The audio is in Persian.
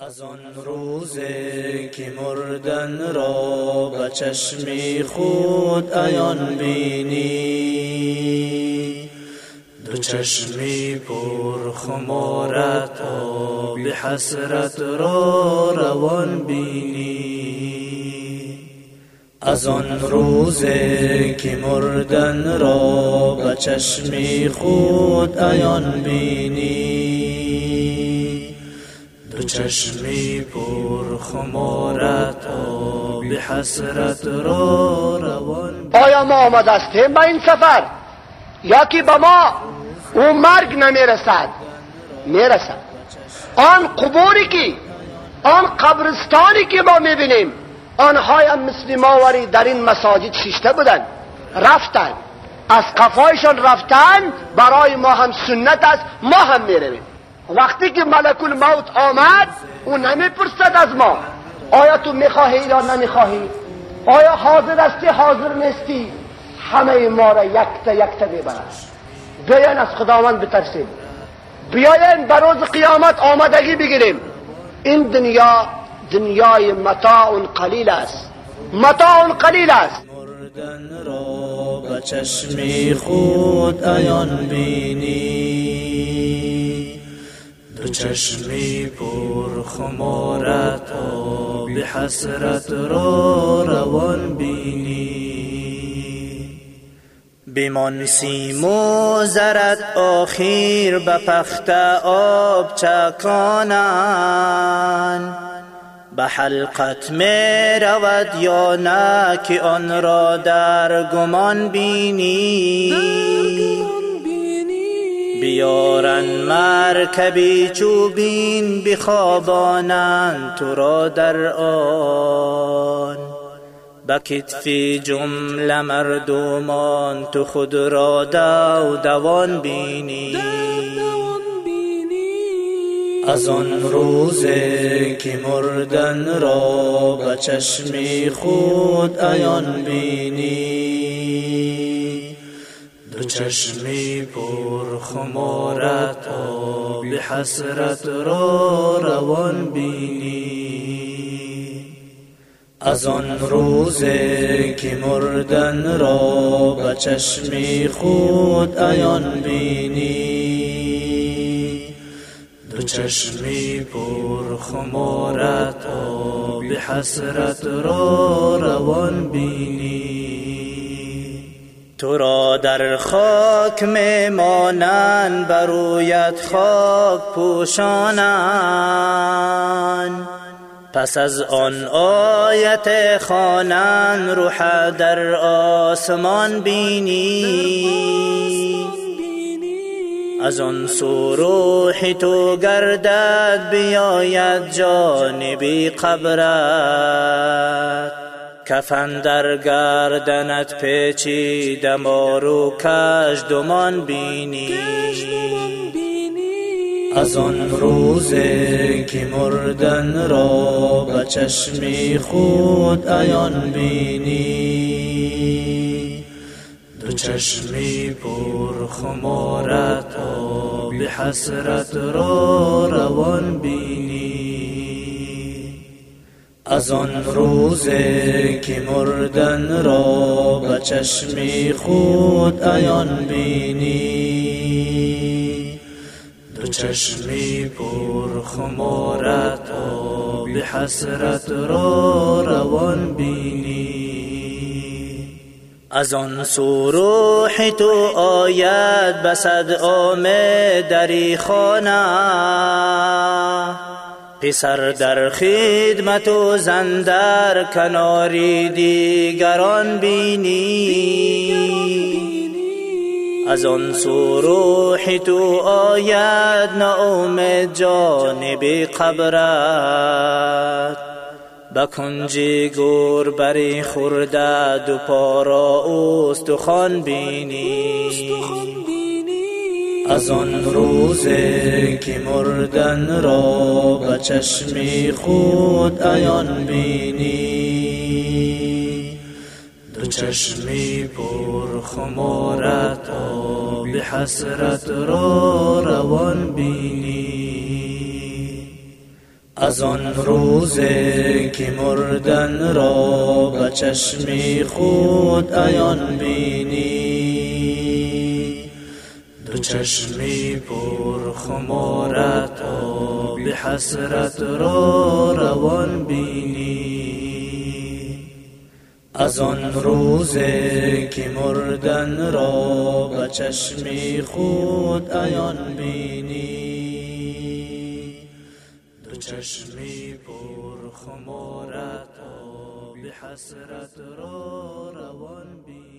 از آن روزی که مردن را به چشمی خود ایان بینی. دو چشمی پر خمارت و به حسرت را روان بینی. از آن روزی که مردن را به چشمی خود ایان بینی. چشمی پر خمارت و به حسرت را روان آیا ما آمده هستیم به این سفر. یا که به ما او مرگ نمی‌رسد. می‌رسد. آن قبوری که آن قبرستانی که ما می‌بینیم آنها هم مثل ماوری در این مساجد شیشته بودن. رفتن. از قفایشان رفتن برای ما هم سنت است ما هم می‌رویم. وقتی که ملک الموت آمد او نمی‌پرسد از ما آیا تو می‌خواهی یا نمی‌خواهی؟ آیا حاضر هستی حاضر نیستی؟ همه ما را یک تا یک تا ببرد. بیاین از خداوند بترسیم. بیاین بر روز قیامت آمدگی بگیریم. این دنیا دنیای متاع قلیل است. متاع قلیل است. مردن را به چشمی خود ایان بینی. تو چشمی پر خمارت به حسرت را روان بینی. بیمان سیم و زرت آخیر به پخت آب چکانن. به حلقت می رود یا نه که آن را در گمان بینی. بیارن مرکبی چوبین بخوابانند تو را در آن. به کتفی جمله مردمان تو خود را دو دوان بینی. از آن روزی که مردن را به چشمی خود ایان بینی. چشمی پر خمارت به حسرت را روان بینی. از آن روزی که مردن را به چشمی خود ایان بینی. دو چشمی پر خمارت به حسرت را روان بینی. تو را در خاک میمانند برویت خاک پوشانند. پس از آن آیت خانن روح در آسمان بینی. از آن سروح تو گردد بیاید جانبی قبرت. کفن در گردنت پیچی دمارو کش دمان بینی. از آن روزی که مردن را به چشمی خود ایان بینی. دو چشمی پر خمارت و به حسرت را روان بینی. از آن روزی که مردن را به چشمی خود ایان بینی. دو چشمی پر خمارت و به حسرت را روان بینی. از آن سروح تو آید به آمه دری خانه. پسر در خدمت و زن در کناری دیگران بینی. از آن سروح تو آید نعوم جانب قبرت. به کنجی گور بری خورده دو پارا استخوان بینی. از آن روزی که مردن را به چشمی خود ایان بینی. دو چشمی پر خمارت به حسرت را روان بینی. از آن روزه که مردن را به چشمی خود ایان بینی. چشمی پر خمارت و به حسرت را روان بینی. از آن روزه که مردن را به چشمی خود ایان بینی. دو چشمی پر خمارت و به حسرت را روان بینی.